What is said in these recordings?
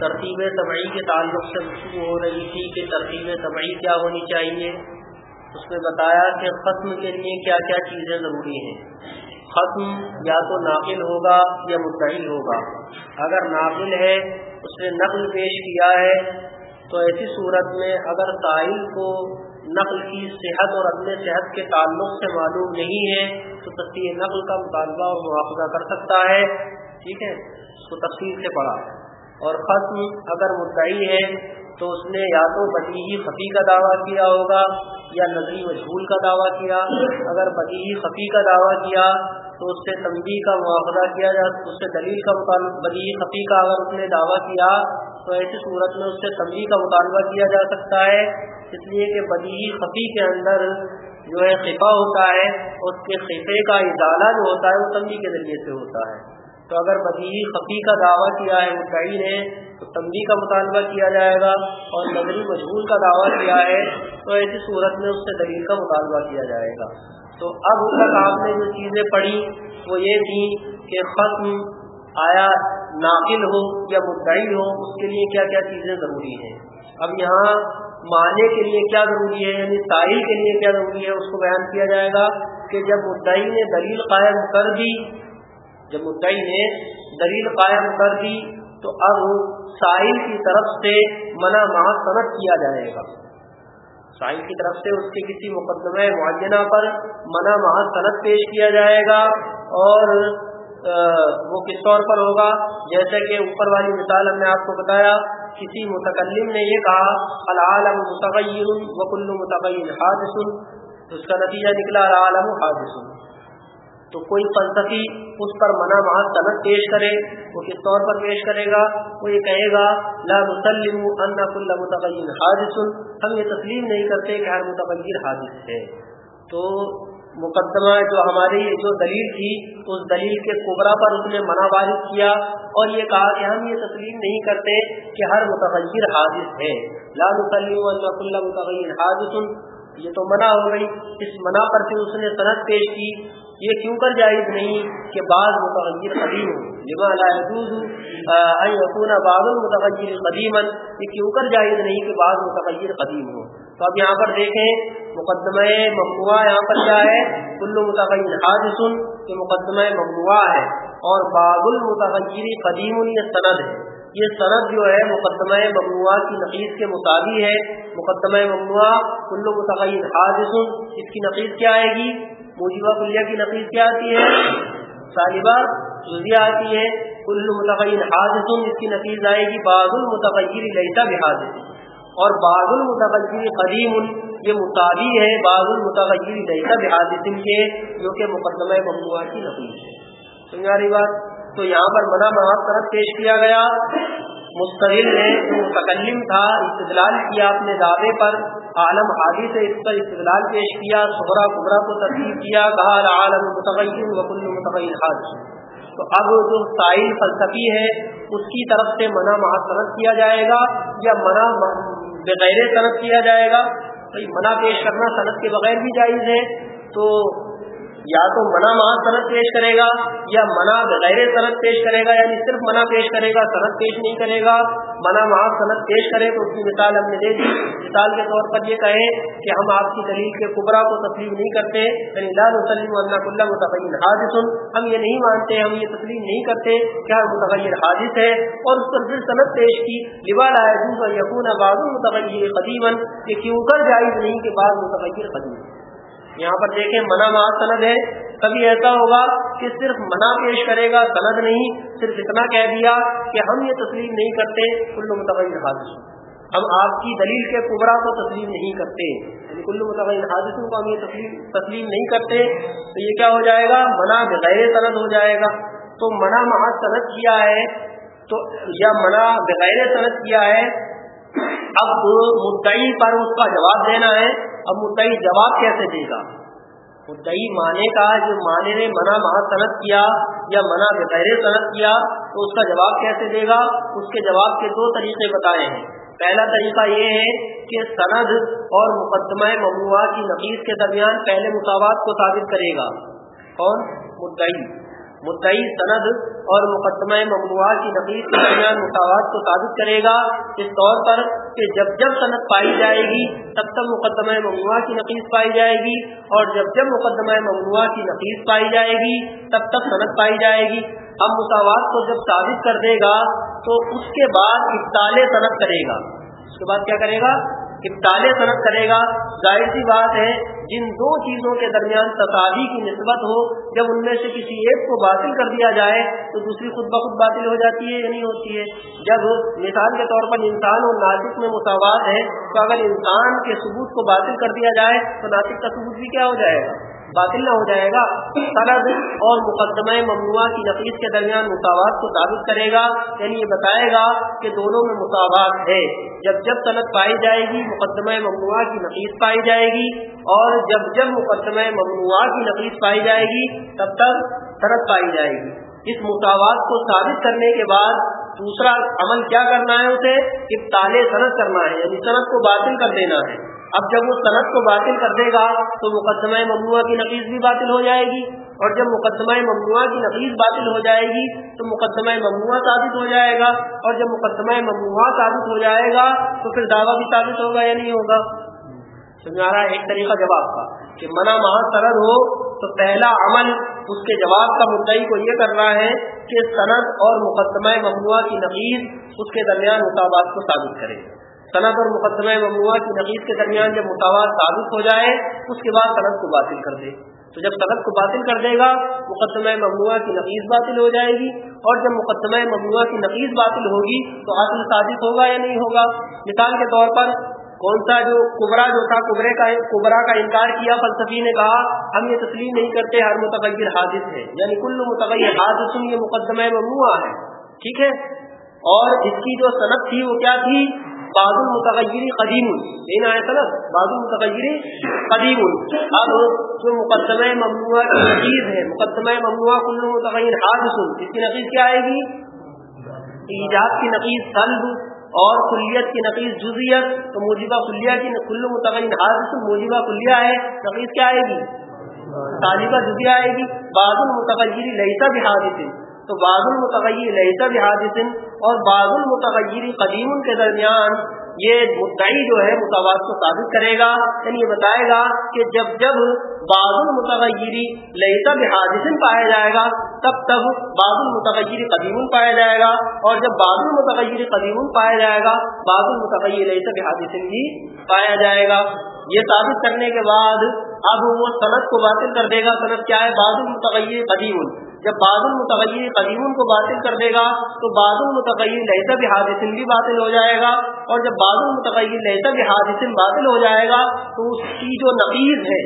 ترتیب طبعی کے تعلق سے گفتگو ہو رہی تھی کہ ترتیب طبعی کیا ہونی چاہیے۔ اس میں بتایا کہ ختم کے لیے کیا کیا چیزیں ضروری ہیں۔ ختم یا تو ناقل ہوگا یا مدعی ہوگا۔ اگر ناقل ہے، اس نے نقل پیش کیا ہے۔ تو ایسی صورت میں اگر ساحل کو نقل کی صحت اور اپنے صحت کے تعلق سے معلوم نہیں ہے، تو تصویر نقل کا مطالبہ اور مواخذہ کر سکتا ہے۔ ٹھیک ہے؟ اس کو تفصیل سے پڑھا۔ اور ختم اگر مدعی ہے تو اس نے یا تو بدیہی خفی کا دعویٰ کیا ہوگا یا نظری مشغول کا دعویٰ کیا۔ اگر بدیہی خفی کا دعویٰ کیا تو اس سے تنبی کا مواخذہ کیا جا اس سے دلیل کا مطالبہ بدیہی خفی کا اگر اس نے دعویٰ کیا تو ایسی صورت میں اس سے تنبی کا مطالبہ کیا جا سکتا ہے۔ اس لیے کہ بدیہی خفی کے اندر جو ہے خفا ہوتا ہے، اس کے خفے کا ادالہ جو ہوتا ہے، وہ تنبی کے ذریعے سے ہوتا ہے۔ تو اگر بدیہی خفی کا دعویٰ کیا ہے، مدعی نے تو تنبی کا مطالبہ کیا جائے گا اور نظری مشغول کا دعویٰ کیا ہے، تو ایسی صورت میں اس سے دلیل کا مطالبہ کیا جائے گا۔ تو اب اس تک آپ نے جو چیزیں پڑھی وہ یہ تھیں کہ ختم آیا ناقل ہو یا مدعی ہو، اس کے لیے کیا کیا چیزیں ضروری ہیں۔ اب یہاں معنی کے لیے کیا ضروری ہے یعنی ساحل کے لیے کیا ضروری ہے، اس کو بیان کیا جائے گا کہ جب مدعی نے دلیل قائم کر دی جب مدعی نے دلیل قائم کر دی، تو اب ساحل کی طرف سے منع ماہ صنعت کیا جائے گا۔ ساحل کی طرف سے اس کے کسی مقدمہ معینہ پر منع ماہ صنعت پیش کیا جائے گا اور وہ کس طور پر ہوگا؟ جیسے کہ اوپر والی مثال ہم نے آپ کو بتایا، کسی متکلم نے یہ کہا، العالم متغیر و کل متغیر حادث اس کا نتیجہ نکلا العالم حادث۔ تو کوئی فلسفی اس پر منع محض صنعت پیش کرے، وہ کس طور پر پیش کرے گا؟ وہ یہ کہے گا، لا مسلم ان کل حادث. ہم یہ تسلیم نہیں کرتے کہ ہر متغیر حادث ہے۔ تو مقدمہ جو ہماری جو دلیل تھی، اس دلیل کے قبرا پر اس نے منع وارد کیا اور یہ کہا کہ ہم یہ تسلیم نہیں کرتے کہ ہر متغیر حادث ہے۔ لا مسلم ان متغیر حادث. یہ تو منع ہو گئی۔ اس منع پر پھر اس نے صنعت پیش کی۔ یہ کیوں کر جائز نہیں کہ بعض متغیر قدیم ہو لما لا يكون بعض المتغیر قدیما؟ یہ کیوں کر جائز نہیں کہ بعض متغیر قدیم ہو تو اب یہاں پر دیکھیں، مقدمہ ممنوع یہاں پر کیا ہے؟ کل متغیر حادث، یہ مقدمہ ممنوع ہے۔ اور باب المتغیر قدیم یہ سند ہے۔ یہ سند جو ہے مقدمہ ممنوع کی نقیز کے مطابق ہے۔ مقدمہ ممنوع کل متغیر حادث اس کی نقیز کیا آئے گی؟ موجبہ کلیہ کی نقیز کیا آتی ہے؟ صالبہ جزیہ آتی ہے۔ کل متغیر حادث اس کی نقیز آئے گی۔ بعض المتغیر لیتا بحادث۔ اور بعض المتغیر قدیم، یہ مطابی ہے۔ بعض المتغیر لیتا بحادث کے، جو کہ مقدمہ ممنوع کی نقیز ہے۔ سمجھا رہی بات تو یہاں پر منع محاذ طرف پیش کیا گیا۔ مستقل نے جو متکلم تھا، استدلال کیا اپنے دعوے پر عالم حادی سے اس پر استدلال پیش کیا صبرا قبرا کو ترتیب کیا، کہا عالم متغیر وکل متغیر حادث تو اب جو سائل فلسفی ہے، اس کی طرف سے منع محاذ کیا جائے گا یا منع بغیر صنعت کیا جائے گا؟ منع پیش کرنا صنعت کے بغیر بھی جائز ہے۔ تو یا تو منع ماہ صنعت پیش کرے گا یا منع بغیر صنعت پیش کرے گا یعنی صرف منع پیش کرے گا، صنعت پیش نہیں کرے گا، منع ماہ صنعت پیش کرے تو اس کی مثال ہم نے دے دی۔ مثال کے طور پر یہ کہے کہ ہم آپ کی دلیل کے قبرا کو تسلیم نہیں کرتے یعنی لا نسلم اللہ کلّہ متغیر حادث۔ ہم یہ نہیں مانتے، ہم یہ تسلیم نہیں کرتے کیا متغیر حادث ہے اور اس پر پھر صنعت پیش کی۔ لبال آئے یقون بعض متغیر قدیمن یہ کیوں کر جائز نہیں کہ بعض متغیر قدیم۔ یہاں پر دیکھیں منع ماہ سند ہے۔ کبھی ایسا ہوگا کہ صرف منع پیش کرے گا سند نہیں، صرف اتنا کہہ دیا کہ ہم یہ تسلیم نہیں کرتے، کل متغیر حادث ہم آپ کی دلیل کے قبرا کو تسلیم نہیں کرتے۔ یعنی کل متغیر حادثوں کو ہم یہ تسلیم تسلیم نہیں کرتے، تو یہ کیا ہو جائے گا؟ منع بغیر سند ہو جائے گا۔ تو منع مہا سند کیا ہے؟ تو یا منع بغیر سند کیا ہے؟ اب مدعی پر اس کا جواب دینا ہے۔ اب مدعی جواب کیسے دے گا؟ مدعی مانے کا جو مانے نے منع مہا صنعت کیا یا منع بغیر صنعت کیا، تو اس کا جواب کیسے دے گا؟ اس کے جواب کے دو طریقے بتائے ہیں۔ پہلا طریقہ یہ ہے کہ سند اور مقدمہ ممنوع کی نفیس کے درمیان پہلے مساوات کو ثابت کرے گا۔ کون؟ مدعی۔ مدعی سند اور مقدمہ ممنوع کی نقیز کے درمیان مساوات کو ثابت کرے گا اس طور پر کہ جب جب صنعت پائی جائے گی، تب تب مقدمہ ممنوع کی نقیز پائی جائے گی اور جب جب مقدمہ ممنوع کی نقیز پائی جائے گی، تب تک صنعت پائی جائے گی۔ اب مساوات کو جب ثابت کر دے گا، تو اس کے بعد ابتال صنعت کرے گا۔ اس کے بعد کیا کرے گا؟ ابتال صنعت کرے گا۔ ظاہر سی بات ہے، جن دو چیزوں کے درمیان تصادی کی نسبت ہو، جب ان میں سے کسی ایک کو باطل کر دیا جائے، تو دوسری خود بخود باطل ہو جاتی ہے یا نہیں ہوتی ہے؟ جب مثال کے طور پر انسان اور ناطق میں مساوات ہے تو اگر انسان کے ثبوت کو باطل کر دیا جائے، تو ناطق کا ثبوت بھی کیا ہو جائے گا؟ باطل نہ ہو جائے گا۔ سرد اور مقدمہ ممنوع کی نفیس کے درمیان مساوات کو ثابت کرے گا۔ یعنی یہ بتائے گا کہ دونوں میں مساوات ہے۔ جب جب صنعت پائی جائے گی، مقدمہ ممنوع کی نفیس پائی جائے گی۔ اور جب جب مقدمہ ممنوع کی نفیس پائی جائے گی، تب تک صنعت پائی جائے گی۔ اس مساوات کو ثابت کرنے کے بعد دوسرا عمل کیا کرنا ہے اسے؟ ابتال صنعت کرنا ہے۔ یعنی صنعت کو باطل کر دینا ہے۔ اب جب وہ صنعت کو باطل کر دے گا تو مقدمہ ممنوع کی نفیس بھی باطل ہو جائے گی اور جب مقدمہ ممنوع کی نفیس باطل ہو جائے گی تو مقدمہ ممنوع ثابت ہو جائے گا اور جب مقدمہ ممنوع ثابت ہو جائے گا تو پھر دعویٰ بھی ثابت ہوگا یا نہیں ہوگا؟ سمجھا رہا ہے؟ ایک طریقہ جواب کا کہ منع مہا سرد ہو تو پہلا عمل اس کے جواب کا مدعی کو یہ کر رہا ہے کہ صنعت اور مقدمہ ممنوع کی نفیس اس کے درمیان مطابق کو ثابت کرے۔ صنعت اور مقدمہ ممنوع کی نقیز کے درمیان جب مساوات ثابت ہو جائے، اس کے بعد صنعت کو باطل کر دے۔ تو جب صنعت کو باطل کر دے گا، مقدمہ ممنوع کی نقیز باطل ہو جائے گی۔ اور جب مقدمہ ممنوع کی نقیز باطل ہوگی، تو حاصل ثابت ہوگا یا نہیں ہوگا؟ مثال کے طور پر، کون سا جو کبرا جو تھا، کبرے کا، کبرا کا انکار کیا، فلسفی نے کہا، ہم یہ تسلیم نہیں کرتے، ہر متغیر حادث ہے۔ یعنی کل متغیر حادث، یہ مقدمہ ممنوع ہے۔ ٹھیک ہے؟ اور اس کی جو صنعت تھی، وہ کیا تھی؟ بعض المتغیر قدیم لینا ہے سلب بعض المتغیر قدیم اب جو مقدمہ ممنوع کی نقیز ہے مقدمہ ممنوع کل متغیر حادث. اس کی نقیز کیا آئے گی؟ ایجاد کی نقیز سلب اور کلیت کی نقیز جزیت تو موجبہ کلیہ کی کل متغیر حادث موجبہ کلیہ ہے. نقیز کیا آئے گی؟ طالبہ جزیہ آئے گی. بعض المتغیر لیسا بھی حادث تو بعض المتغیر لہتا بحادث اور بعض المتغیر قدیم کے درمیان یہ مدعی جو ہے مساوات کو ثابت کرے گا یعنی یہ بتائے گا کہ جب جب بعض المتغیری لہتا بحادث پایا جائے گا، تب تب بعض المتغیر قدیم پایا جائے گا اور جب بعض المتغیر قدیم پایا جائے گا، بعض المتغیر لہتا بحادث بھی پایا جائے گا۔ یہ ثابت کرنے کے بعد اب وہ صنعت کو باطل کر دے گا صنعت کیا ہے؟ بعض المتغیر قدیم۔ جب بعض المتغیر قدیم کو باطل کر دے گا، تو بعض المتغیر لہتا بھی بھی باطل ہو جائے گا۔ اور جب بعض المتغیر لہتا بھی باطل ہو جائے گا، تو اس کی جو نقیز ہے،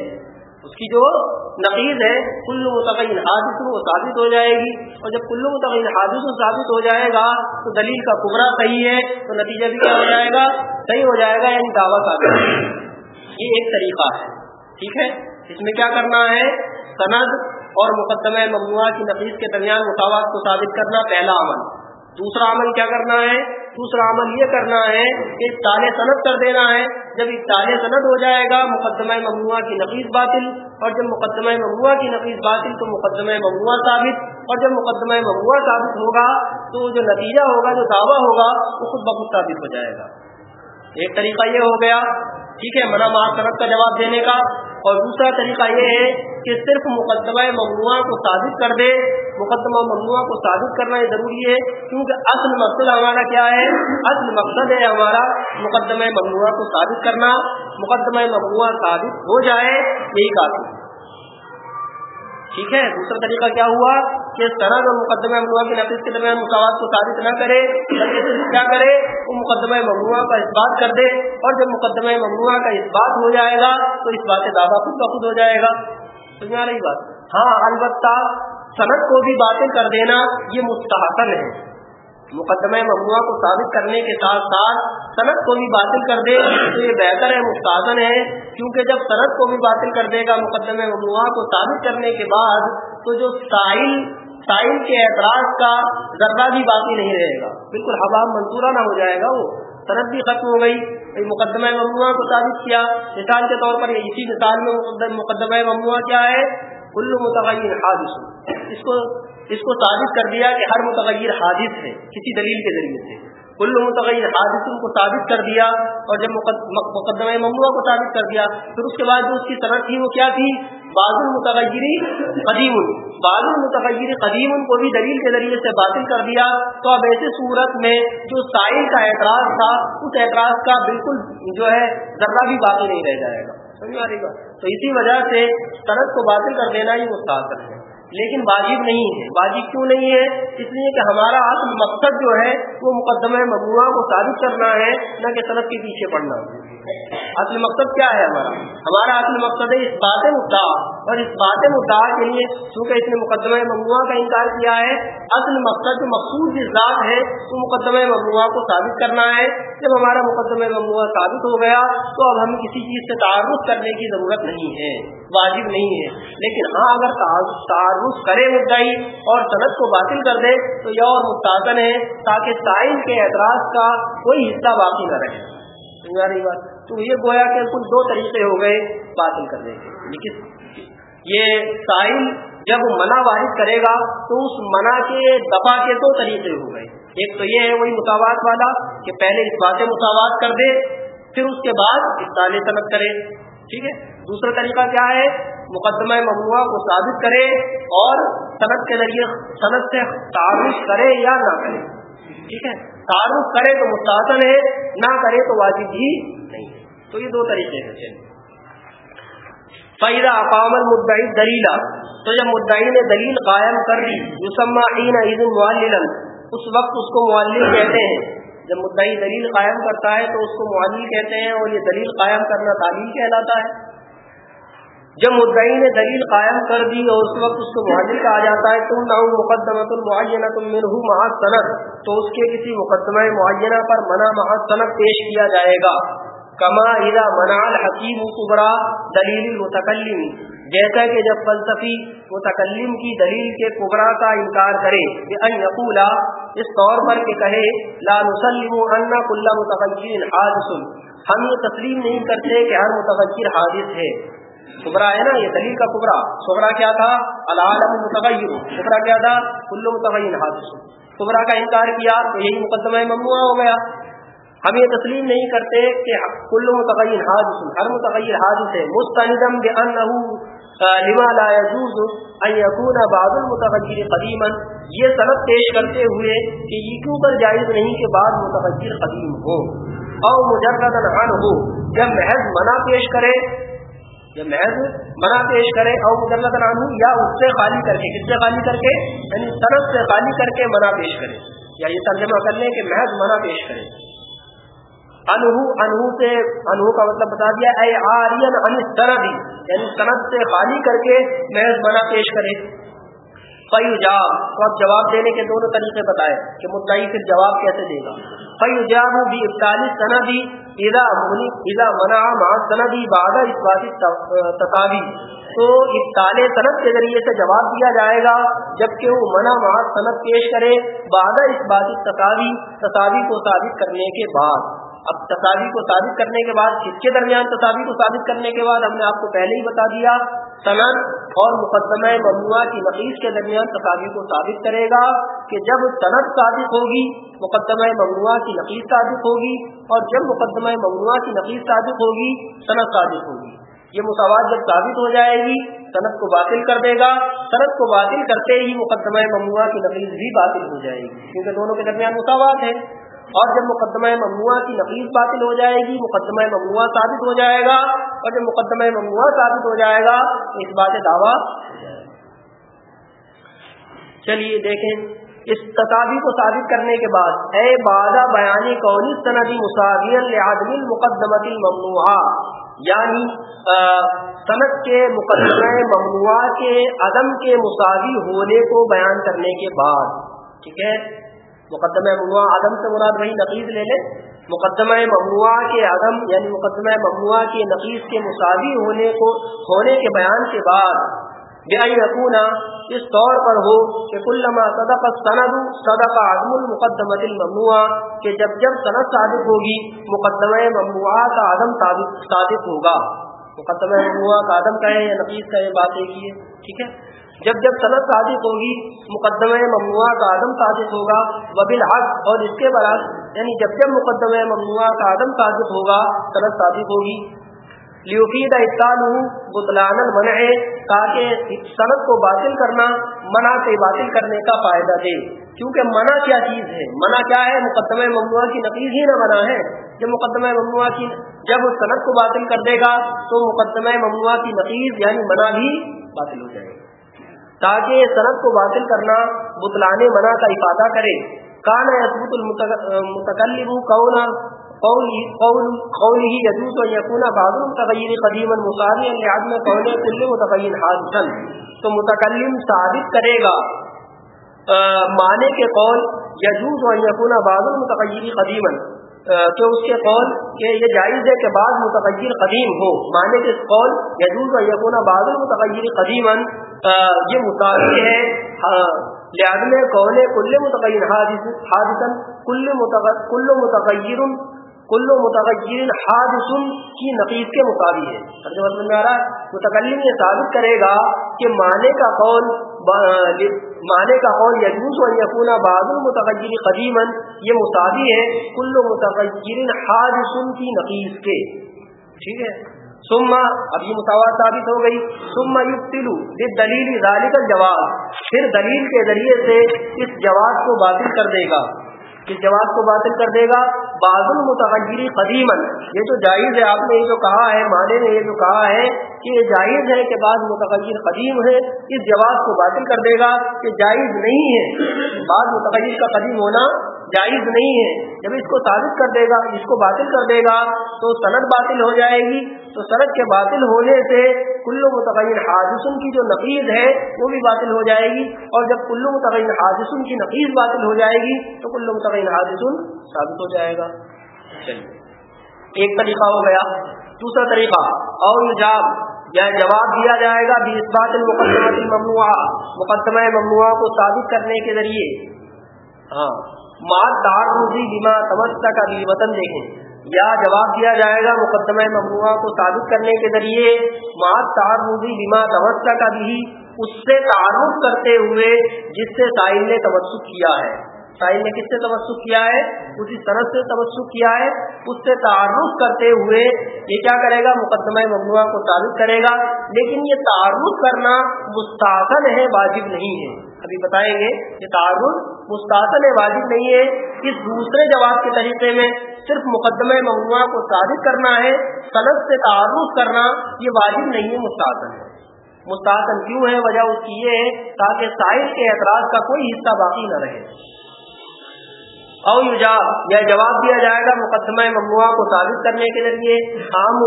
اس کی جو نقیز ہے، کل متغیر حادث وہ ثابت ہو جائے گی۔ اور جب کل متغیر حادث ثابت ہو جائے گا، تو دلیل کا کبرا صحیح ہے، تو نتیجہ بھی کیا ہو جائے گا؟ صحیح ہو جائے گا یعنی دعویٰ ثابت یہ ایک طریقہ ہے، ٹھیک ہے؟ اس میں کیا کرنا ہے؟ سند اور مقدمہ ممنوع کی نفیس کے درمیان مساوات کو ثابت کرنا پہلا عمل۔ دوسرا عمل کیا کرنا ہے؟ دوسرا عمل یہ کرنا ہے کہ تال صنعت کر دینا ہے۔ جب تال صنعت ہو جائے گا، مقدمہ ممنوع کی نفیس باطل، اور جب مقدمہ ممنوع کی نفیس باطل تو مقدمہ ممنوع ثابت، اور جب مقدمہ ممنوع ثابت ہوگا تو جو نتیجہ ہوگا، جو دعویٰ ہوگا، وہ خود بخود ثابت ہو جائے گا۔ ایک طریقہ یہ ہو گیا، ٹھیک ہے، منع صنعت کا جواب دینے کا۔ اور دوسرا طریقہ یہ ہے کہ صرف مقدمہ ممنوع کو ثابت کر دے، مقدمہ ممنوع کو ثابت کرنا یہ ضروری ہے، کیونکہ اصل مقصد ہمارا کیا ہے؟ اصل مقصد ہے ہمارا مقدمہ ممنوع کو ثابت کرنا، مقدمہ ممنوع ثابت ہو جائے، یہی کافی۔ ٹھیک ہے، دوسرا طریقہ کیا ہوا؟ کہ سرد اور مقدمہ ممنوع کے نفس کے درمیان مساوات کو ثابت نہ کرے، بلکہ صرف کیا کرے، وہ مقدمہ ممنوع کا اس بات کر دے اور جب مقدمہ ممنوع کا اس بات ہو جائے گا تو اس بات دعویٰ خود بخود ہو جائے گا۔ سمجھ رہی بات؟ ہاں البتہ صنعت کو بھی باطل کر دینا یہ مستحسن ہے۔ مقدمہ ممنوع کو ثابت کرنے کے ساتھ ساتھ صنعت کو بھی باطل کر دے تو یہ بہتر ہے مستحسن ہے۔ کیونکہ جب صنعت کو بھی باطل کر دے گا مقدمہ ممنوع کو ثابت کرنے کے بعد تو جو ساحل ساحل کے اعتراض کا ذرہ بھی باقی نہیں رہے گا۔ بالکل حباب منصورہ نہ ہو جائے گا وہ۔ صنعت بھی ختم ہو گئی۔ مقدمہ ممنوع کو ثابت کیا۔ مثال کے طور پر اسی مثال میں مقدمہ ممنوع کیا ہے۔ کل متغیر حادث۔ اس کو اس کو ثابت کر دیا کہ ہر متغیر حادث ہے۔ کسی دلیل کے ذریعے سے۔ کل متغیر حادث کو ثابت کر دیا اور جب مقدمہ ممنوع کو ثابت کر دیا، پھر اس کے بعد جو اس کی صنعت تھی وہ کیا تھی؟ بعض المتغیری قدیم بعض المتغیر قدیم کو بھی دلیل کے ذریعے سے باطل کر دیا۔ تو اب ایسی صورت میں جو سائل کا اعتراض تھا، اس اعتراض کا بالکل جو ہے، ذرہ بھی باقی نہیں رہ جائے گا۔ سمجھ آ رہی گا تو اسی وجہ سے صنعت کو باطل کر دینا ہی مستحق ہے۔ لیکن واجب نہیں ہے۔ واجب کیوں نہیں ہے؟ اس لیے کہ ہمارا اصل مقصد جو ہے، وہ مقدمہ مجموعہ کو ثابت کرنا ہے، نہ کہ صنعت کے پیچھے پڑنا۔ اصل مقصد کیا ہے ہمارا؟ ہمارا اصل مقصد ہے اس بات مدعا، اور اس بات مدعا کے لیے چونکہ اس نے مقدمہ ممنوع کا انکار کیا ہے، اصل مقصد جو مقصود جس ذات ہے، وہ مقدمہ ممنوع کو ثابت کرنا ہے۔ جب ہمارا مقدمہ ممنوع ثابت ہو گیا، تو اب ہمیں کسی چیز سے تعارف کرنے کی ضرورت نہیں ہے، واجب نہیں ہے۔ لیکن ہاں اگر تعارف کرے مدعی اور صنعت کو باطل کر دے، تو یہ اور مستحکن ہے، تاکہ سائنس کے اعتراض کا کوئی حصہ باقی نہ رہے۔ بات؟ تو یہ گویا کہ کل دو طریقے ہو گئے باطل کرنے کے۔ یعنی لیکن یہ سائل جب منع وارد کرے گا تو اس منع کے دفاع کے دو طریقے ہو گئے۔ ایک تو یہ ہے وہی مساوات والا کہ پہلے اس بات مساوات کر دے، پھر اس کے بعد اس تالے صنعت کرے۔ ٹھیک ہے؟ دوسرا طریقہ کیا ہے؟ مقدمہ ممنوع کو ثابت کرے اور صنعت کے ذریعے صنعت سے تعارف کرے یا نہ کرے۔ ٹھیک ہے؟ تعارف کرے تو مستحسن ہے، نہ کرے تو واجب ہی نہیں ہے۔ تو یہ دو طریقے ہیں۔ فائدہ اقام المدعی دلیلا تو جب مدعی نے دلیل قائم کر دی یوسما عین عید المعلن اس وقت اس کو معلل کہتے ہیں۔ جب مدعی دلیل قائم کرتا ہے تو اس کو معلل کہتے ہیں اور یہ دلیل قائم کرنا تعلیم کہلاتا ہے۔ جب مدعی نے دلیل قائم کر دی اور اس وقت اس کو معلل کہا جاتا ہے تم نہ مقدمۃ المعینہ تم مرحو محض صنعت تو اس کے کسی مقدمہ معینہ پر منع محض صنعت پیش کیا جائے گا۔ کما اذا منع الحکیم قبرا دلیل المتکلم۔ جیسا کہ جب فلسفی متکلم کی دلیل کے قبرا کا انکار کرے ان یقولا، اس طور پر کہ کہے، لا نسلم ان کل متغیر حادث۔ ہم یہ تسلیم نہیں کرتے کہ ہر متغیر حادث ہے۔ کبرا ہے نا، یہ دلیل کا کبرا۔ کبرا کیا تھا؟ العالم متغیر کبرا کیا تھا؟ کل متغیر حادث۔ کبرا کا انکار کیا تو یہی مقدمہ ممنوع ہو گیا۔ ہم یہ تسلیم نہیں کرتے کہ کل متغیر حادث، ہر متغیر حادث ہے۔ مستندم بانه لما لا يجوز ان يكون بعض المتغیر قدیما۔ یہ سند پیش کرتے ہوئے کہ یہ کیوں پر جائز نہیں کہ بعض متغیر قدیم ہو۔ او مجرد عنہ ہو جب محض منع پیش کرے، جب محض منع پیش کرے اور مجرد عنہ، یا اس سے خالی کر کے کس سے خالی کر کے یعنی سند سے خالی کر کے منع پیش کرے۔ یا یہ ترجمہ کر لیں کہ محض منع پیش کرے۔ انہو انہو سے انہو کا مطلب بتا دیا، اے آرین ان سندی یعنی سند سے خالی کر کے محض منع پیش کرے فیو جاب تو اب جواب دینے کے دونوں طریقے بتائے کہ مدعی پھر جواب کیسے دے گا۔ فیو جاب بھی اکتالیس سندی اذا منی اذا منع مع سندی بعد اس بات تصاوی تو ابتال صنعت کے ذریعے سے جواب دیا جائے گا، جبکہ وہ منع مع صنعت پیش کرے بعد اس بات تصاوی تصاوی کو ثابت کرنے کے بعد۔ اب تصاوی کو ثابت کرنے کے بعد کس کے درمیان تصاوی کو ثابت کرنے کے بعد، ہم نے آپ کو پہلے ہی بتا دیا صنعت اور مقدمہ ممنوع کی نفیس کے درمیان تصاوی کو ثابت کرے گا کہ جب صنعت ثابت ہوگی، مقدمہ ممنوع کی نفیس ثابت ہوگی اور جب مقدمہ ممنوع کی نفیس ثابت ہوگی صنعت ثابت ہوگی۔ یہ مساوات جب ثابت ہو جائے گی صنعت کو باطل کر دے گا۔ صنعت کو باطل کرتے ہی مقدمہ ممنوع کی نفیس بھی باطل ہو جائے گی، کیونکہ دونوں کے درمیان مساوات ہے اور جب مقدمہ ممنوع کی نفیس باطل ہو جائے گی، مقدمہ ممنوع ثابت ہو جائے گا، اور جب مقدمہ ممنوع ثابت ہو جائے گا اس بات دعویٰ چلیے دیکھیں، اس تصابی کو ثابت کرنے کے بعد، اے بادہ بیانی قونی صنعتی مساویر لعدم مقدمتی ممنوع یعنی صنعت کے مقدمہ ممنوع کے عدم کے مساوی ہونے کو بیان کرنے کے بعد، ٹھیک ہے؟ مقدمہ ممنوع عدم سے مراد وہی نقیز لے لے۔ مقدمہ ممنوع کے عدم یعنی مقدمہ ممنوع کے نقیز کے مساوی ہونے کو ہونے کے بیان کے بعد بے رکونا اس طور پر ہو کہ کلما صدق سند صدق عدم المقدمۃ الممنوع، کہ جب جب صنعت ثابت ہوگی، مقدمہ ممنوع کا عدم ثابت ہوگا۔ مقدمہ ہوا کا آدم کا ہے یا نفیس کا یہ بات ایک ہی ہے، ٹھیک ہے؟ جب جب صنعت ثابت ہوگی، مقدمہ ممنوع کا عدم ثابت ہوگا وبل حق اور اس کے برعکس یعنی جب جب مقدمہ ممنوع کا عدم ثابت ہوگا صنعت ثابت ہوگی لیوفید اطال بطلان المنع، تاکہ صنعت کو باطل کرنا، منع سے باطل کرنے کا فائدہ دے۔ کیونکہ منع کیا چیز ہے؟ منع کیا ہے؟ مقدمہ ممنوع کی نقیز ہی نہ منع ہے۔ جب مقدمہ ممنوع کی، جب اس صنعت کو باطل کر دے گا، تو مقدمہ ممنوع کی نقیز یعنی منع بھی باطل ہو جائے گا تاکہ صنعت کو باطل کرنا بطلان منع کا افادہ کرے۔ کانا یثبت المتکلم قولا قوله يجوز ان يكون بعض المتغير قديما مصاريا لعدم قول كل متغير حادثا. تو متکلم ثابت کرے گا معنی کے قول یجوز ان يكون بعض المتغير قديما. کہ اس کے قول کہ یہ جائز ہے کہ بعض متغیر قدیم ہو. معنی کے قول یجوز ان يكون بعض المتغیر قدیما یہ متاثر ہے لعدم قول کل متغیر حادثا. کل متغیر کلو متغیر حادث کی نقیز کے مقابل ہے ترجمہ سمجھ میں آ رہا ہے؟ متکلم یہ ثابت کرے گا کہ معنی کا قول معنی کا قول یجوز و یقون بعض المتغیر قدیما، یہ مساوی ہے کل متغیر حادث کی نقیز کے۔ ٹھیک ہے؟ سما اب یہ مساوات ثابت ہو گئی۔ سما یبتلو دلیل ذالک الجواب پھر دلیل کے ذریعے سے اس جواب کو باطل کر دے گا۔ اس جواب کو باطل کر دے گا؟ بعض المتغیری قدیمن یہ جو جائز ہے، آپ نے یہ جو کہا ہے مانے نے یہ جو کہا ہے کہ یہ جائز ہے کہ بعض متغیر قدیم ہے، اس جواب کو باطل کر دے گا کہ جائز نہیں ہے۔ بعض متغیر کا قدیم ہونا جائز نہیں ہے۔ جب اس کو ثابت کر دے گا، اس کو باطل کر دے گا، تو صنعت باطل ہو جائے گی۔ تو صنعت کے باطل ہونے سے کلو متغیر حادثن کی جو نقیز ہے، وہ بھی باطل ہو جائے گی۔ اور جب کلو متغیر حادثن کی نقیز باطل ہو جائے گی، تو کلو متغیر حادثن ثابت ہو جائے گا۔ چلیے۔ ایک طریقہ ہو گیا۔ دوسرا طریقہ، اور جاب یا جواب دیا جائے گا بھی اس بات مقدمہ ممنوع مقدمہ ممنوع کو ثابت کرنے کے ذریعے۔ ہاں۔ مار دار روزی بیما سمجھتا کا بھی وطن دیکھیں۔ یا جواب دیا جائے گا مقدمہ ممنوع کو ثابت کرنے کے ذریعے مات تار روزی بیما سمجھتا کا بھی اس سے تعارف کرتے ہوئے جس سے ساحل نے تبسک کیا ہے۔ ساحل نے کس سے تبسک کیا ہے؟ اسی طرح سے تبسک کیا ہے۔ اس سے تعارف کرتے ہوئے یہ کیا کرے گا؟ مقدمہ ممنوع کو ثابت کرے گا۔ لیکن یہ تعارف کرنا مستحصل ہے، واجب نہیں ہے۔ ابھی بتائیں گے کہ تعارف مستحصل ہے، واجب نہیں ہے۔ اس دوسرے جواب کے طریقے میں صرف مقدمہ ممنوع کو ثابت کرنا ہے صنعت سے تعارف کرنا یہ واجب نہیں ہے مستحصل ہے۔ مستحصل کیوں ہے؟ وجہ اس کی یہ ہے تاکہ سائز کے اعتراض کا کوئی حصہ باقی نہ رہے۔ او یوجا یا جواب دیا جائے گا مقدمہ ممنوع کو ثابت کرنے کے ذریعے، عام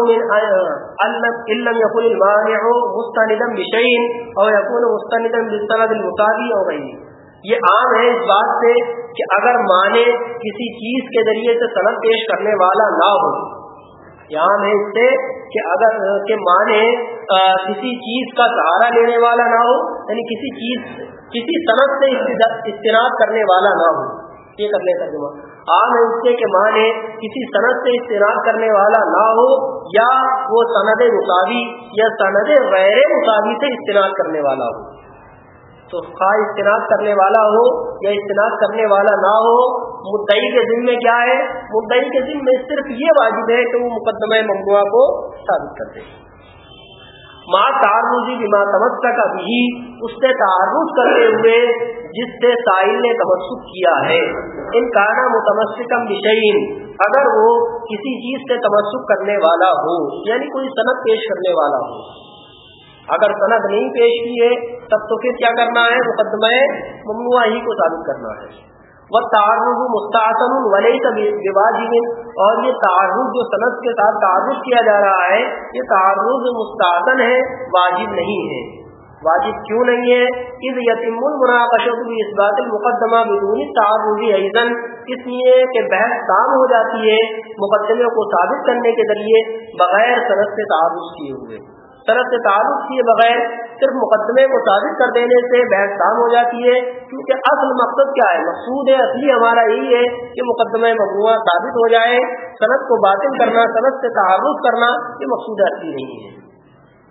علم یقول المانع مستندم بشین اور یقول مستندم بالسند المطابی اور غیر یہ عام ہے اس بات سے کہ اگر مانے کسی چیز کے ذریعے سے سند پیش کرنے والا نہ ہو، یہ عام ہے اس سے کہ اگر کہ مانے کسی چیز کا سہارا لینے والا نہ ہو یعنی کسی چیز کسی صنعت سے اجتناب کرنے والا نہ ہو۔ یہ کر لے ترجمہ۔ عام ہے اس سے کہ ماں نے کسی صنعت سے استعمال کرنے والا نہ ہو یا وہ سند مساوی یا سند غیر مساوی سے استعمال کرنے والا ہو۔ تو خواہ استناد کرنے والا ہو یا استناد کرنے والا نہ ہو، مدعی کے ذمے کیا ہے؟ مدعی کے ذمے صرف یہ واجب ہے کہ وہ مقدمہ ممنوع کو ثابت کر دے۔ ماں تعارضی بما تمسک کا اس سے تعارف کرتے ہوئے جس سے ساحل نے تمسک کیا ہے۔ ان کانا متمسکم بشین اگر وہ کسی چیز سے تمسک کرنے والا ہو یعنی کوئی صنعت پیش کرنے والا ہو۔ اگر صنعت نہیں پیش کی ہے، تب تو پھر کیا کرنا ہے؟ مقدمہ ممنوع ہی کو ثابت کرنا ہے۔ وہ تعارف مستعصن ولی واجب اور یہ تعارف جو صنعت کے ساتھ تعارف کیا جا رہا ہے، یہ تعارف مستعصن ہے، واجب نہیں ہے. واجب کیوں نہیں ہے؟ اس یتیم المناقشت بھی اس بات المقدمہ بدون تعارفی ایزن اس لیے کہ بحث کام ہو جاتی ہے مقدمے کو ثابت کرنے کے ذریعے بغیر صنعت سے تعارف کیے ہوئے. صنعت سے تعارف کیے بغیر صرف مقدمے کو ثابت کر دینے سے بحث کام ہو جاتی ہے، کیونکہ اصل مقصد کیا ہے؟ مقصود ہے، اصلی ہمارا یہی ہے کہ مقدمہ ممنوع ثابت ہو جائے، صنعت کو باطل کرنا، صنعت سے تعارف کرنا، یہ مقصود اصلی نہیں ہے۔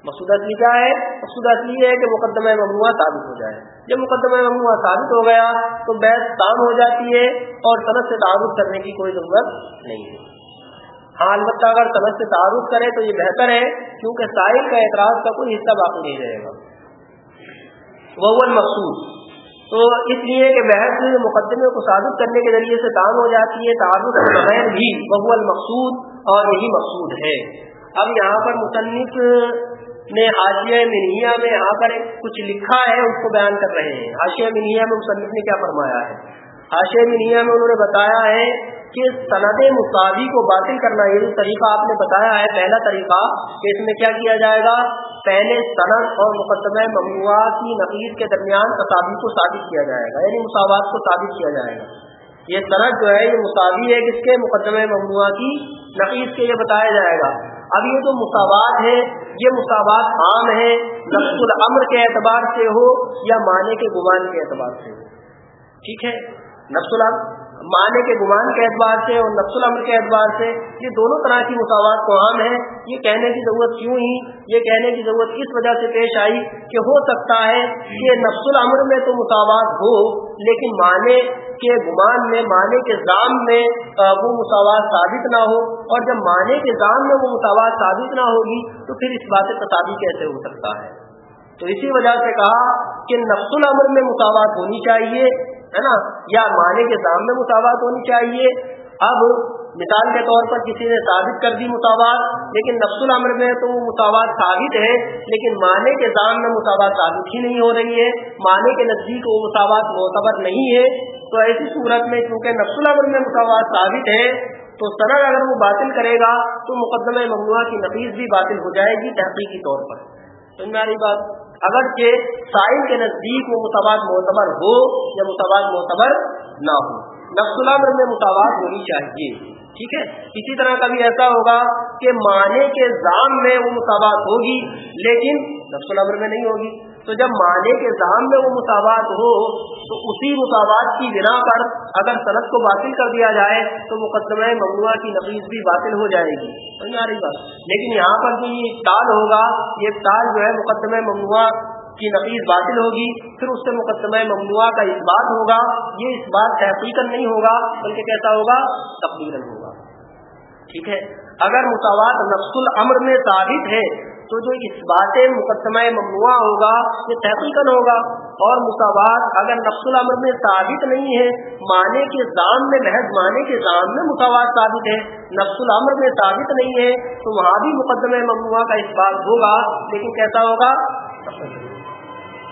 مقصود اصلی کیا ہے؟ مقصود اصلی ہے کہ مقدمہ ممنوع ثابت ہو جائے۔ جب مقدمہ ممنوع ثابت ہو گیا تو بحث کام ہو جاتی ہے اور صنعت سے تعارف کرنے کی کوئی ضرورت نہیں ہے۔ البتہ اگر سمجھ سے تعارف کرے تو یہ بہتر ہے، کیونکہ ساحل کا اعتراض کا کوئی حصہ باقی نہیں رہے گا۔ وہ مقصود تو اس لیے کہ بحث مقدمے کو ثابت کرنے کے ذریعے سے کام ہو جاتی ہے، تعارف کے بغیر بھی وہ المقصود اور یہی مقصود ہے۔ اب یہاں پر مصنف نے حاشیہ منہیا میں یہاں پر کچھ لکھا ہے، اس کو بیان کر رہے ہیں۔ حاشیہ منہیا میں مصنف نے کیا فرمایا ہے؟ حاشیہ میں انہوں نے بتایا ہے کہ سند مساوی کو باطل کرنا، یہ طریقہ آپ نے بتایا ہے، پہلا طریقہ کہ اس میں کیا کیا جائے گا؟ پہلے سند اور مقدمہ ممنوع کی نقیز کے درمیان تصابی کو ثابت کیا جائے گا یعنی مساوات کو ثابت کیا جائے گا۔ یہ سند جو ہے، یہ مساوی ہے کس کے؟ مقدمہ ممنوع کی نقیز کے لیے بتایا جائے گا۔ اب یہ جو مساوات ہے، یہ مساوات عام ہے نقص العمر کے اعتبار سے ہو یا معنی کے گمان کے اعتبار سے ہو۔ ٹھیک ہے؟ نفس العمر معنی کے گمان کے اعتبار سے اور نفس العمر کے اعتبار سے یہ دونوں طرح کی مساوات کو عام ہے یہ کہنے کی ضرورت کیوں ہی؟ یہ کہنے کی ضرورت اس وجہ سے پیش آئی کہ ہو سکتا ہے کہ نفس العمر میں تو مساوات ہو، لیکن معنی کے گمان میں، معنی کے ضام میں وہ مساوات ثابت نہ ہو۔ اور جب معنی کے ضام میں وہ مساوات ثابت نہ ہوگی، تو پھر اس بات تصابی کیسے ہو سکتا ہے؟ تو اسی وجہ سے کہا کہ نفس العمر میں مساوات ہونی چاہیے۔ ہے نا؟ یا معنی کے سامنے مساوات ہونی چاہیے۔ اب مثال کے طور پر کسی نے ثابت کر دی مساوات لیکن نفس العمر میں تو وہ مساوات ثابت ہے، لیکن معنی کے دام میں مساوات ثابت ہی نہیں ہو رہی ہے۔ معنی کے نزدیک وہ مساوات معتبر نہیں ہے۔ تو ایسی صورت میں چونکہ نفس العمر میں مساوات ثابت ہے، تو سند اگر وہ باطل کرے گا، تو مقدمہ ممنوع کی نفیس بھی باطل ہو جائے گی تحقیقی طور پر۔ سمجھ میں آ رہی بات؟ اگرچہ سائن کے نزدیک وہ متباد معتبر ہو یا متباد معتبر نہ ہو۔ نفس الامر میں مساوات ہونی چاہیے۔ ٹھیک ہے؟ اسی طرح کا بھی ایسا ہوگا کہ معنی کے زام میں وہ متباد ہوگی، لیکن نفس الامر میں نہیں ہوگی۔ تو جب معنی کے زام میں وہ مساوات ہو، تو اسی مساوات کی بنا پر اگر صنعت کو باطل کر دیا جائے، تو مقدمہ ممنوع کی نفیس بھی باطل ہو جائے گی۔ آ رہی بات؟ لیکن یہاں پر جو یہ تال ہوگا، یہ تال جو ہے مقدمہ ممنوع کی نفیس باطل ہوگی، پھر اس سے مقدمہ ممنوع کا اس بات ہوگا۔ یہ اس بات تحقیق نہیں ہوگا، بلکہ کیسا ہوگا؟ تقبیر ہوگا۔ ٹھیک ہے؟ اگر مساوات نفس العمر میں ثابت ہے تو جو اس بات مقدمہ ممنوع ہوگا، یہ تحقیق ہوگا۔ اور مساوات اگر نفس العمر میں ثابت نہیں ہے، معنی کے دام میں محض معنی کے دام میں مساوات ثابت ہے، نفس العمر میں ثابت نہیں ہے، تو وہاں بھی مقدمہ ممنوع کا اس بات ہوگا۔ لیکن کیسا ہوگا؟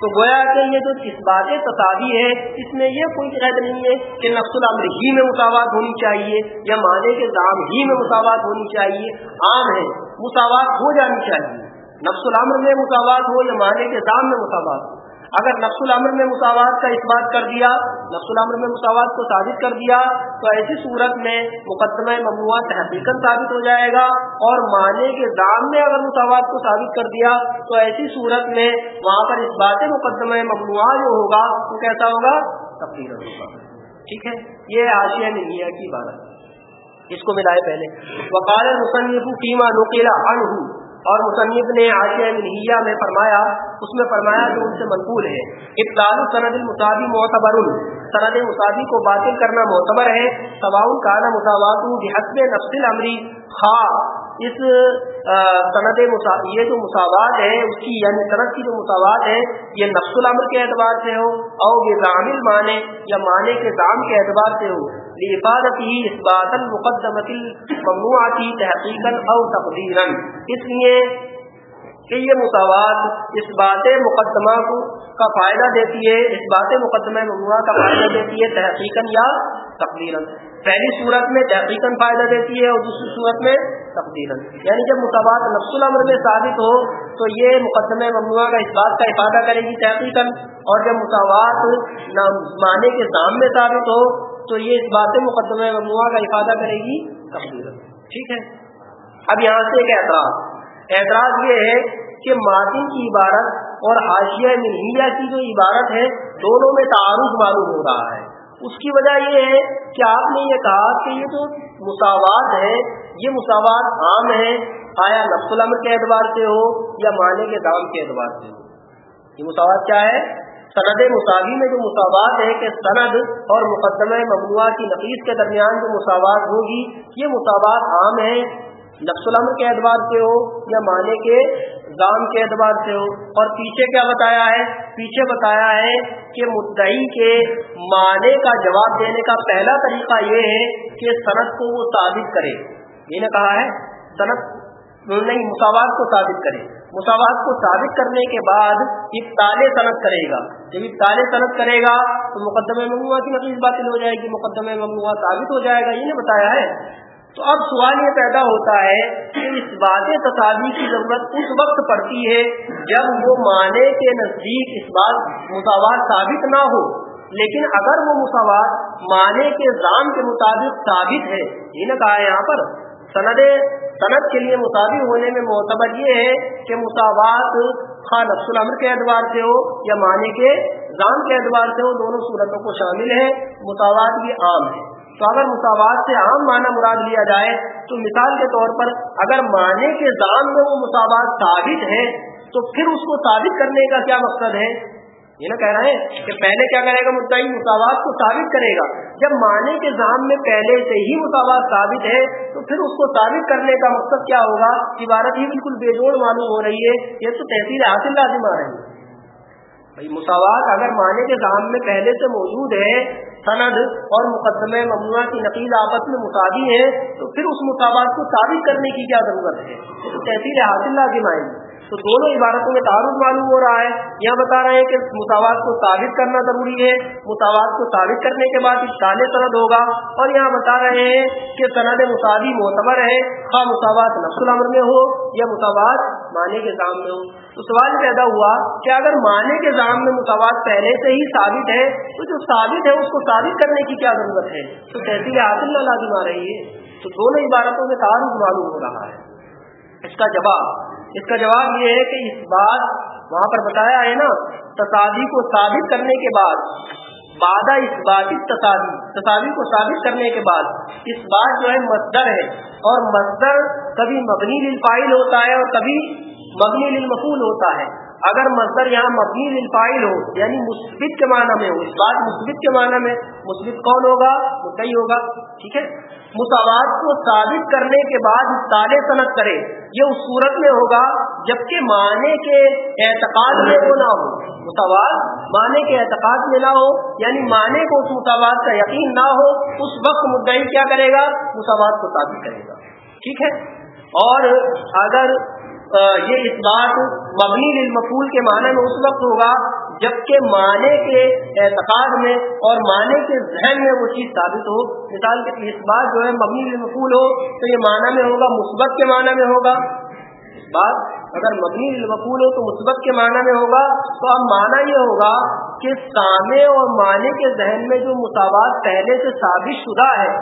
تو گویا کہ یہ جو اس بات تصاوی ہے، اس میں یہ کوئی قید نہیں ہے کہ نفس العمر ہی میں مساوات ہونی چاہیے یا معنی کے دام ہی میں مساوات ہونی چاہیے۔ عام ہے، مساوات ہو جانی چاہیے۔ نفس العمر میں مساوات ہو یا معنی کے دام میں مساوات ہو۔ اگر نفس العمر میں مساوات کا اس بات کر دیا، نفس العمر میں مساوات کو ثابت کر دیا، تو ایسی صورت میں مقدمہ ممنوع تحقیق ثابت ہو جائے گا۔ اور معنی کے دام میں اگر مساوات کو ثابت کر دیا، تو ایسی صورت میں وہاں پر اس بات مقدمہ ممنوع جو ہوگا، وہ کیسا ہوگا؟ تفریح ہوگا ٹھیک ہے؟ یہ آشیا نہیں کی بات اس کو ملائے پہلے۔ وقال مصنف فیما نقیلا انہ اور مصنف نے آشیا منہیا میں فرمایا، اس میں فرمایا جو ان سے منقول ہے۔ ابتال سند المصابی معتبر سند مصابی کو باطل کرنا معتبر ہے۔ سواؤن کانا مساوات بحسب نفس العمری خواہ، اس سند یہ جو مساوات ہے اس کی یعنی صنعت کی جو مساوات ہے یہ نفس العمر کے اعتبار سے ہو اور یہ رامل معنی یا معنی کے دام کے اعتبار سے ہو لفاظت ہی اس بات المقدمت ممنوعاتی تحقیق او تقدیرا اس لیے کہ یہ مساوات اس بات مقدمہ کو کا فائدہ دیتی ہے، اس بات مقدمہ ممنوع کا فائدہ دیتی ہے تحقیق یا تقدیرا. پہلی صورت میں تحقیق فائدہ دیتی ہے اور دوسری صورت میں تقدیر یعنی جب مساوات نفس العمر میں ثابت ہو، تو یہ مقدمہ ممنوع کا اس بات کا افادہ کرے گی تحقیق اور جب مساوات معنی کے دام میں ثابت ہو تو یہ اس بات مقدمہ ممنوع کا افادہ کرے گی۔ ٹھیک ہے۔ اب یہاں سے ایک اعتراض۔ اعتراض یہ ہے کہ مادی کی عبارت اور حاشیہ منہیا کی جو عبارت ہے، دونوں میں تعارف معلوم ہو رہا ہے۔ اس کی وجہ یہ ہے کہ آپ نے یہ کہا کہ یہ جو مساوات ہے یہ مساوات عام ہے آیا نفس العمر کے اعتبار سے ہو یا معنی کے دام کے اعتبار سے ہو۔ یہ مساوات کیا ہے؟ سند مساوی میں جو مساوات ہے کہ سند اور مقدمہ ممنوع کی نفیس کے درمیان جو مساوات ہوگی، یہ مساوات عام ہے نفس العمر کے اعتبار سے ہو یا معنی کے دام کے اعتبار سے ہو۔ اور پیچھے کیا بتایا ہے؟ پیچھے بتایا ہے کہ مدعی کے معنی کا جواب دینے کا پہلا طریقہ یہ ہے کہ صنعت کو وہ ثابت کرے۔ یہ نے کہا ہے صنعت نہیں، مساوات کو ثابت کرے۔ مساوات کو ثابت کرنے کے بعد ابتال صنعت کرے گا۔ جب ابتال صنعت کرے گا تو مقدمہ ممنوع کی نقیز باطل ہو جائے گی مقدمہ ممنوع ثابت ہو جائے گا، یہ نے بتایا ہے۔ تو اب سوال یہ پیدا ہوتا ہے کہ اس بات تصاویر کی ضرورت اس وقت پڑتی ہے جب وہ معنی کے نزدیک اس بات مساوات ثابت نہ ہو۔ لیکن اگر وہ مساوات معنی کے ضام کے مطابق ثابت ہے، یہ نہ کہا ہے یہاں پر، سند صنعت کے لیے مطابق ہونے میں معتبر یہ ہے کہ مساوات خواہ نفس العمر کے اعتبار سے ہو یا معنی کے ضام کے اعتبار سے ہو، دونوں صورتوں کو شامل ہے مساوات بھی عام ہے تو اگر مساوات سے عام معنی مراد لیا جائے، تو مثال کے طور پر اگر معنی کے دام میں وہ مساوات ثابت ہے، تو پھر اس کو ثابت کرنے کا کیا مقصد ہے؟ یہ نہ کہہ رہے ہیں کہ پہلے کیا کرے گا مدعی؟ مساوات کو ثابت کرے گا۔ جب معنی کے دام میں پہلے سے ہی مساوات ثابت ہے، تو پھر اس کو ثابت کرنے کا مقصد کیا ہوگا؟ عبارت ہی بالکل بے جوڑ معلوم ہو رہی ہے، یہ تو تحصیل حاصل لازم آ رہی ہے۔ مساوات اگر معنی کے دام میں پہلے سے موجود ہے، سند اور مقدمہ ممنوع کی نقیز آپس میں مساوی ہے، تو پھر اس مساوات کو ثابت کرنے کی کیا ضرورت ہے؟ تو تحصیل حاصل لازم آئے گی۔ تو دونوں عبارتوں میں تعارف معلوم ہو رہا ہے۔ یہاں بتا رہے ہیں کہ مساوات کو ثابت کرنا ضروری ہے۔ مساوات کو ثابت کرنے کے بعد اشکال سند ہوگا۔ اور یہاں بتا رہے ہیں کہ سند مساوی معتبر ہے۔ خواہ مساوات نفس العمر میں ہو یا مساوات معنی کے سامنے ہو۔ تو سوال پیدا ہوا کہ اگر معنی کے دام میں مساوات پہلے سے ہی ثابت ہے، تو جو ثابت ہے، اس کو ثابت کرنے کی کیا ضرورت ہے؟ تو تحصیل حاصل نہ لازم آ رہی ہے؟ تو دونوں عبارتوں میں تعارف معلوم ہو رہا ہے۔ اس کا جواب اس کا جواب یہ ہے کہ اس بات وہاں پر بتایا ہے نا، تصادی کو ثابت کرنے کے بعد بادہ اس بات تصادی تصادی کو ثابت کرنے کے بعد اس بات جو ہے مصدر ہے۔ اور مصدر کبھی مبنی للفائل ہوتا ہے اور کبھی مبنی للمفول ہوتا ہے۔ اگر مصدر یہاں مبنی للفائل ہو یعنی مثبت کے معنی میں ہو، اس بات مثبت کے معنی میں مثبت کون ہوگا؟ متعی ہوگا، ٹھیک ہے؟ مساوات کو ثابت کرنے کے بعد تال صنعت کرے، یہ اس صورت میں ہوگا جبکہ معنی کے اعتقاد میں وہ نہ ہو۔ مساوات معنی کے اعتقاد میں نہ ہو یعنی معنی کو اس مساوات کا یقین نہ ہو، اس وقت مدعی کیا کرے گا؟ مساوات کو ثابت کرے گا۔ ٹھیک ہے؟ اور اگر یہ اس بات مبنی للمفول کے معنی میں اس وقت ہوگا جبکہ معنی کے اعتقاد میں اور معنی کے ذہن میں وہ چیز ثابت ہو۔ مثال کے اس بات جو ہے مبنی للمفول ہو تو یہ معنی میں ہوگا، مثبت کے معنی میں ہوگا۔ اس بات اگر مبنی للمفول ہو تو مثبت کے معنی میں ہوگا۔ تو اب معنی یہ ہوگا کہ سامے اور معنی کے ذہن میں جو مساوات پہلے سے ثابت شدہ ہے،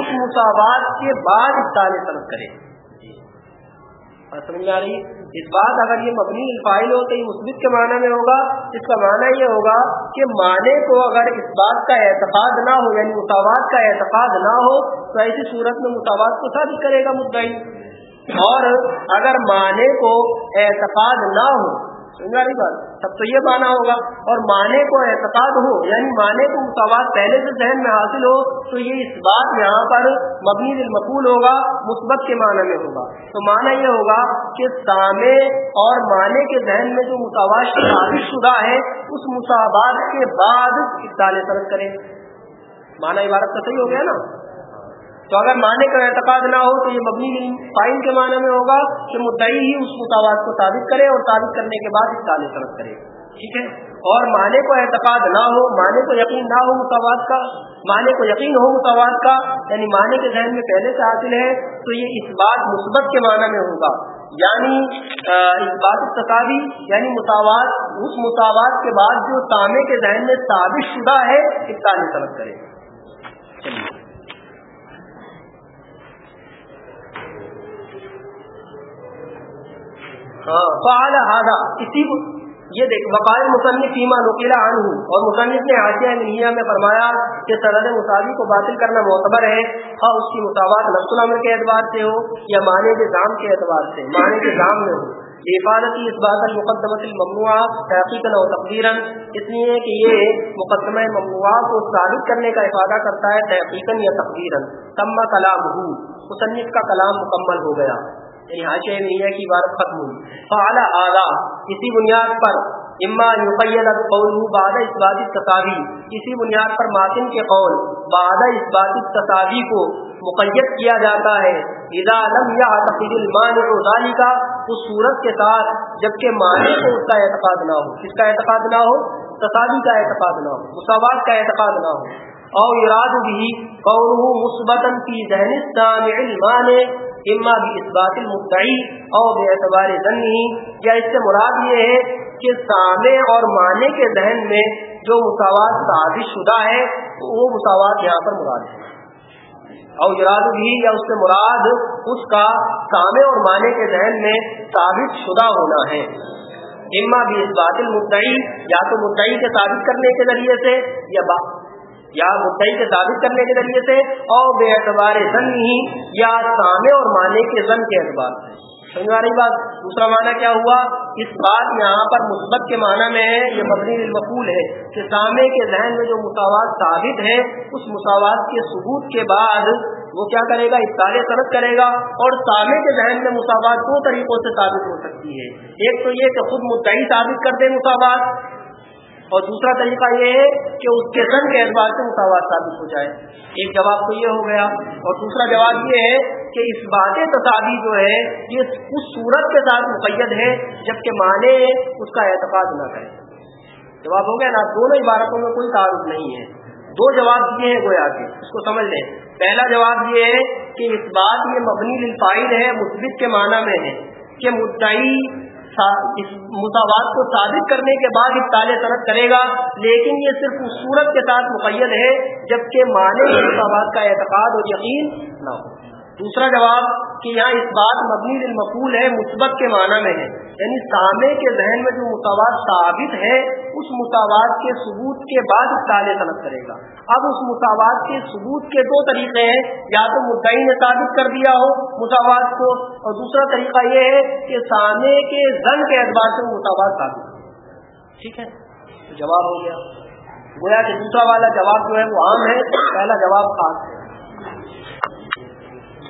اس مساوات کے بعد اس طلب کرے سمجھ آ رہی اس بات اگر یہ مبنی الفائل ہو تو یہ مثبت کے معنی میں ہوگا، اس کا معنی یہ ہوگا کہ معنی کو اگر اس بات کا اعتقاد نہ ہو یعنی مساوات کا اعتقاد نہ ہو، تو ایسی صورت میں مساوات کو ثابت کرے گا مدعی۔ اور اگر معنی کو اعتقاد نہ ہو سمجھا رہی بات۔ سب تو یہ مانا ہوگا۔ اور معنی کو اعتقاد ہو یعنی معنی کو مساوات پہلے سے ذہن میں حاصل ہو، تو یہ اس بات یہاں پر مبنی المقول ہوگا، مثبت کے معنی میں ہوگا۔ تو معنی یہ ہوگا کہ سامے اور معنی کے ذہن میں جو مساوات ثابت شدہ ہے، اس مساوات کے بعد اقدال طرف کریں۔ معنی عبارت تو صحیح ہو گیا نا؟ تو اگر معنی کا اعتقاد نہ ہو تو یہ مبنی فائن کے معنی میں ہوگا کہ مدعی ہی اس مساوات کو ثابت کرے اور ثابت کرنے کے بعد اس تالے طرف کرے۔ ٹھیک ہے؟ اور معنی کو اعتقاد نہ ہو، معنی کو یقین نہ ہو مساوات کا، معنی کو یقین ہو مساوات کا یعنی معنی کے ذہن میں پہلے سے حاصل ہے، تو یہ اس بات مثبت کے معنی میں ہوگا۔ یعنی اس بات تصاوی یعنی مساوات اس مساوات کے بعد جو تامے کے ذہن میں ثابت شدہ ہے، اس تالے طرف کرے چلیے ہاں ہاں. فعال ہادا اسی یہ دیکھ، وقائل مصنف فیما نقیلا عن ہوں اور مصنف نے حاشیہ نیا میں فرمایا کہ سرد مساوی کو باطل کرنا معتبر ہے ہاں اس کی مساوات نفس العمر کے اعتبار سے ہو یا معنی کے دام کے اعتبار سے، معنی کے دام میں ہو. حفاظتی اس بات المقدمت الممنوع تحقیق و تقدیر اس لیے کہ یہ مقدمہ ممنوع کو ثابت کرنے کا افادہ کرتا ہے تحقیق یا تقدیر تم کلام ہو مصنف کا کلام مکمل ہو گیا. یعنی حاشیہ میاں کی عبارت ختم ہوئی فعلا اعلیٰ اسی بنیاد پر اما یقید قول بعد اس بات تصاوی اسی بنیاد پر ماتن کے قول بعد اس بات تصاوی کو مقید کیا جاتا ہے۔ اذا لم يعتقد المانع ذلك، اس صورت کے ساتھ جبکہ معنی کو اس کا اعتقاد نہ ہو۔ کس کا اعتقاد نہ ہو؟ تصاوی کا اعتقاد نہ ہو۔ مساوات کا اعتقاد نہ ہو۔ او اراد بھی قوله مثبتا في ذهن السامع المانع اما بھی اس باثبات المدعی او باعتبار ظنه یا اس سے مراد یہ ہے کہ سامع اور معنی کے ذہن میں جو مساوات ثابت شدہ ہے، وہ مساوات یہاں پر مراد ہے۔ اور اراد بھی یا اس سے مراد اس کا سامع اور معنی کے ذہن میں ثابت شدہ ہونا ہے۔ اما بھی اس بات المدعی، یا تو مدعی کے ثابت کرنے کے ذریعے سے، یا یا مدعی کے ثابت کرنے کے ذریعے سے اور بے اعتبار زن ہی یا سامع اور معنی کے زن کے اعتبار سے۔ سمجھ رہی بات؟ دوسرا معنی کیا ہوا؟ اس بات یہاں پر مثبت کے معنی میں ہے، یہ مبنی المقول ہے کہ سامنے کے ذہن میں جو مساوات ثابت ہے اس مساوات کے ثبوت کے بعد وہ کیا کرے گا؟ افطار صنعت کرے گا اور سامنے کے ذہن میں مساوات دو طریقوں سے ثابت ہو سکتی ہے ایک تو یہ کہ خود مدعی ثابت کر دے مساوات اور دوسرا طریقہ یہ ہے کہ اس کے زن کے اعتبار سے مساوات ثابت ہو جائے۔ ایک جواب تو یہ ہو گیا۔ اور دوسرا جواب یہ ہے کہ اس بات تصادی جو ہے، یہ اس صورت کے ساتھ مقید ہے، جبکہ معنی اس کا اعتقاد نہ کرے۔ جواب ہو گیا نا؟ دونوں عبارتوں میں کوئی تعارف نہیں ہے۔ دو جواب دیے ہیں گویا کے اس کو سمجھ لیں۔ پہلا جواب یہ ہے کہ اس بات یہ مبنی للفائل ہے مثبت کے معنی میں ہے کہ مدعی اس مساوات کو ثابت کرنے کے بعد اس تال صنعت کرے گا۔ لیکن یہ صرف اس صورت کے ساتھ مقید ہے، جبکہ معنی مساوات کا اعتقاد اور یقین نہ ہو۔ دوسرا جواب کہ یہاں اس بات مبنی المقول ہے، مثبت کے معنی میں ہے۔ یعنی سامنے کے ذہن میں جو مساوات ثابت ہے، اس مساوات کے ثبوت کے بعد اس تالے صنعت کرے گا۔ اب اس مساوات کے ثبوت کے دو طریقے ہیں، یا تو مدعی نے ثابت کر دیا ہو مساوات کو، اور دوسرا طریقہ یہ ہے کہ سامنے کے زن کے اعتبار سے مساوات ثابت ہو۔ ٹھیک ہے؟ تو جواب ہو گیا۔ گویا کہ دوسرا والا جواب جو ہے وہ عام ہے، پہلا جواب خاص ہے۔